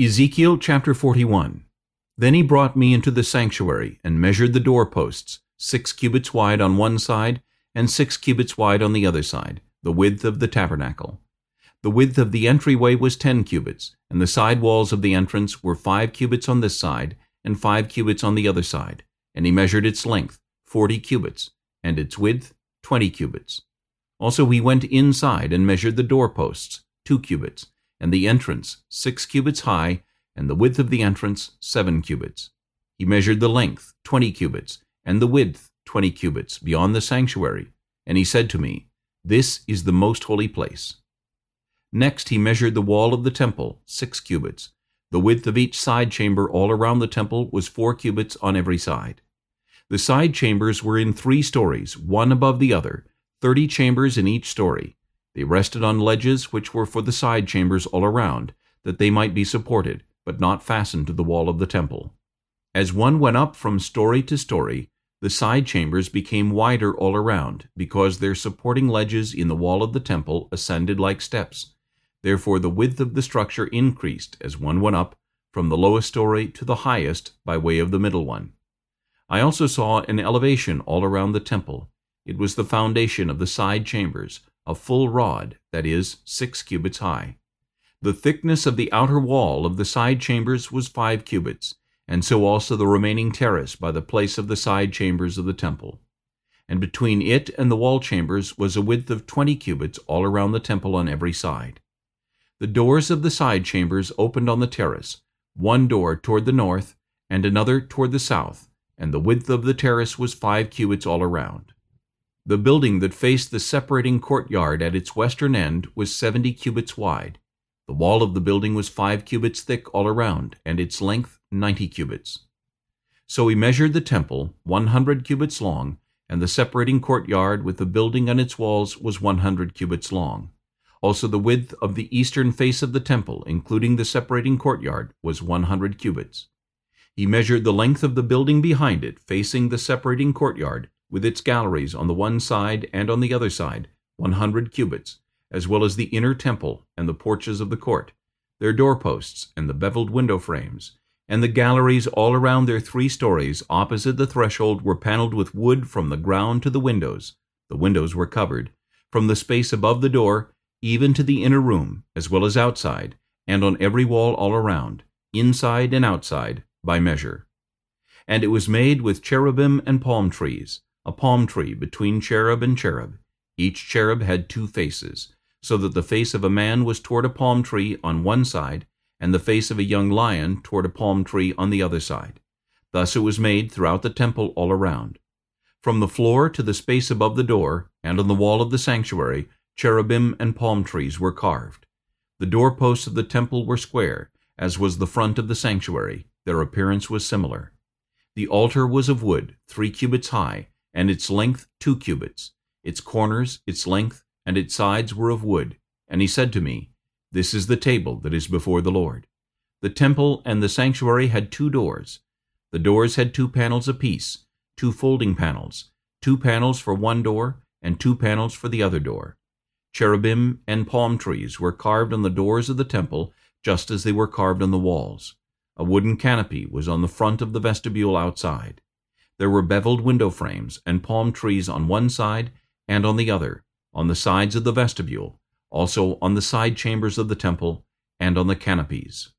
Ezekiel chapter 41 Then he brought me into the sanctuary, and measured the doorposts, six cubits wide on one side, and six cubits wide on the other side, the width of the tabernacle. The width of the entryway was ten cubits, and the side walls of the entrance were five cubits on this side, and five cubits on the other side. And he measured its length, forty cubits, and its width, twenty cubits. Also he went inside and measured the doorposts, two cubits, and the entrance six cubits high, and the width of the entrance seven cubits. He measured the length twenty cubits, and the width twenty cubits, beyond the sanctuary. And he said to me, This is the most holy place. Next he measured the wall of the temple, six cubits. The width of each side chamber all around the temple was four cubits on every side. The side chambers were in three stories, one above the other, thirty chambers in each story. They rested on ledges which were for the side chambers all around, that they might be supported, but not fastened to the wall of the temple. As one went up from story to story, the side chambers became wider all around, because their supporting ledges in the wall of the temple ascended like steps. Therefore the width of the structure increased as one went up from the lowest story to the highest by way of the middle one. I also saw an elevation all around the temple. It was the foundation of the side chambers, a full rod, that is, six cubits high. The thickness of the outer wall of the side chambers was five cubits, and so also the remaining terrace by the place of the side chambers of the temple. And between it and the wall chambers was a width of twenty cubits all around the temple on every side. The doors of the side chambers opened on the terrace, one door toward the north, and another toward the south, and the width of the terrace was five cubits all around. The building that faced the separating courtyard at its western end was seventy cubits wide. The wall of the building was five cubits thick all around, and its length ninety cubits. So he measured the temple, one hundred cubits long, and the separating courtyard with the building on its walls was one hundred cubits long. Also the width of the eastern face of the temple, including the separating courtyard, was one hundred cubits. He measured the length of the building behind it, facing the separating courtyard, with its galleries on the one side and on the other side, one hundred cubits, as well as the inner temple and the porches of the court, their doorposts and the beveled window frames, and the galleries all around their three stories opposite the threshold were paneled with wood from the ground to the windows. The windows were covered, from the space above the door, even to the inner room, as well as outside, and on every wall all around, inside and outside, by measure. And it was made with cherubim and palm trees, a palm tree between cherub and cherub. Each cherub had two faces, so that the face of a man was toward a palm tree on one side, and the face of a young lion toward a palm tree on the other side. Thus it was made throughout the temple all around. From the floor to the space above the door, and on the wall of the sanctuary, cherubim and palm trees were carved. The doorposts of the temple were square, as was the front of the sanctuary. Their appearance was similar. The altar was of wood, three cubits high, and its length two cubits. Its corners, its length, and its sides were of wood. And he said to me, This is the table that is before the Lord. The temple and the sanctuary had two doors. The doors had two panels apiece, two folding panels, two panels for one door, and two panels for the other door. Cherubim and palm trees were carved on the doors of the temple, just as they were carved on the walls. A wooden canopy was on the front of the vestibule outside. There were beveled window frames and palm trees on one side and on the other, on the sides of the vestibule, also on the side chambers of the temple, and on the canopies.